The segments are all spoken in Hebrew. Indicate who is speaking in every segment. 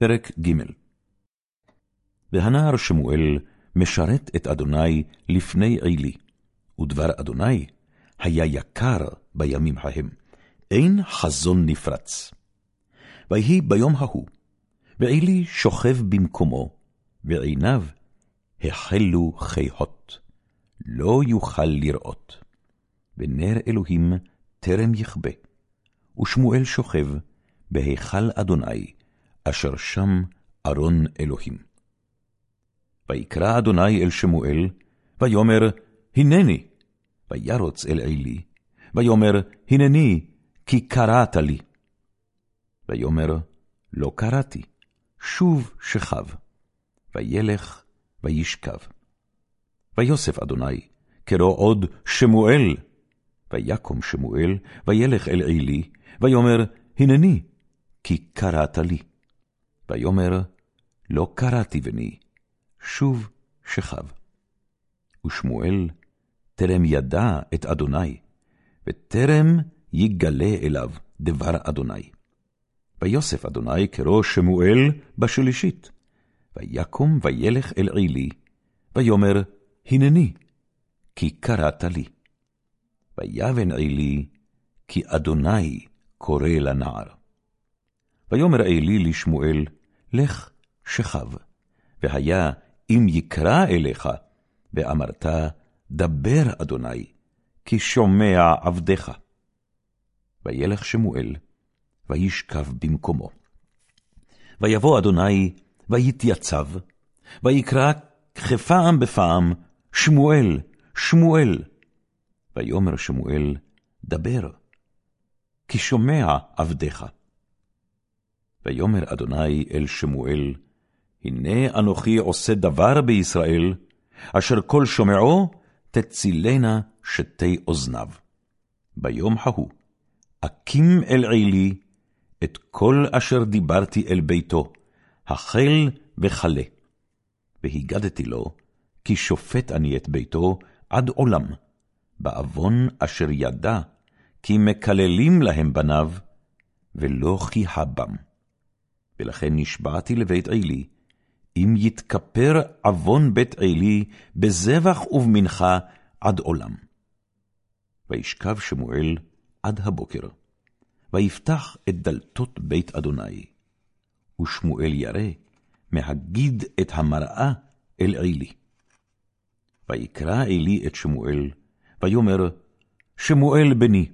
Speaker 1: פרק ג. והנער שמואל משרת את אדוני לפני עלי, ודבר אדוני היה יקר בימים ההם, אין חזון נפרץ. ויהי ביום ההוא, ועלי שוכב במקומו, ועיניו החלו חיהות, לא יוכל לראות. ונר אלוהים טרם יכבה, ושמואל שוכב בהיכל אדוני, אשר שם ארון אלוהים. ויקרא אדוני אל שמואל, ויאמר, הנני, וירוץ אל עלי, ויאמר, הנני, כי קראת לי. ויאמר, לא קראתי, שוב שכב, וילך וישכב. ויוסף אדוני, קרוא עוד שמואל, ויקום שמואל, וילך אל עלי, ויאמר, הנני, כי קראת לי. ויאמר, לא קראתי בני, שוב שכב. ושמואל טרם ידע את אדוני, וטרם יגלה אליו דבר אדוני. ויוסף אדוני כראש שמואל בשלישית, ויקום וילך אל עלי, ויאמר, הנני, כי קראת לי. ויבן עלי, כי אדוני קורא לנער. ויאמר עלי לשמואל, לך שכב, והיה אם יקרא אליך, ואמרת, דבר אדוני, כי שומע עבדך. וילך שמואל, וישכב במקומו. ויבוא אדוני, ויתייצב, ויקרא כפעם בפעם, שמואל, שמואל. ויאמר שמואל, דבר, כי שומע עבדך. ויאמר אדוני אל שמואל, הנה אנוכי עושה דבר בישראל, אשר כל שומעו תצילנה שתי אוזניו. ביום ההוא, אקים אל עלי את כל אשר דיברתי אל ביתו, החל וכלה. והגדתי לו, כי שופט אני את ביתו עד עולם, בעוון אשר ידע, כי מקללים להם בניו, ולא כי הבם. ולכן נשבעתי לבית עלי, אם יתכפר עוון בית עלי בזבח ובמנחה עד עולם. וישכב שמואל עד הבוקר, ויפתח את דלתות בית אדוני, ושמואל ירא מהגיד את המראה אל עלי. ויקרא עלי את שמואל, ויאמר, שמואל בני,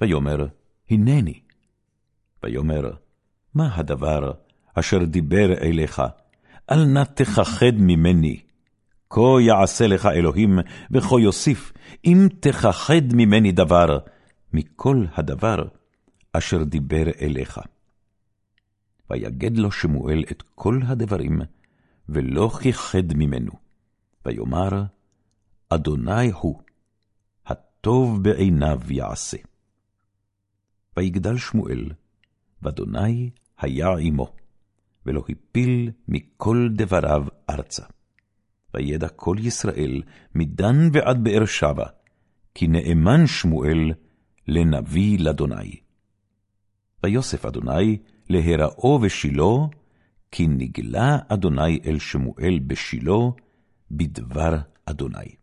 Speaker 1: ויאמר, הנני. ויאמר, מה הדבר אשר דיבר אליך? אל נא תכחד ממני. כה יעשה לך אלוהים, וכה יוסיף, אם תכחד ממני דבר, מכל הדבר אשר דיבר אליך. ויגד לו שמואל את כל הדברים, ולא כיחד ממנו. ויאמר, אדוני הוא, הטוב בעיניו יעשה. ויגדל שמואל, ואדוני היה עמו, ולא הפיל מכל דבריו ארצה. וידע כל ישראל, מדן ועד באר שבע, כי נאמן שמואל לנביא לאדוני. ויוסף אדוני להיראו בשילה, כי נגלה אדוני אל שמואל בשילה, בדבר אדוני.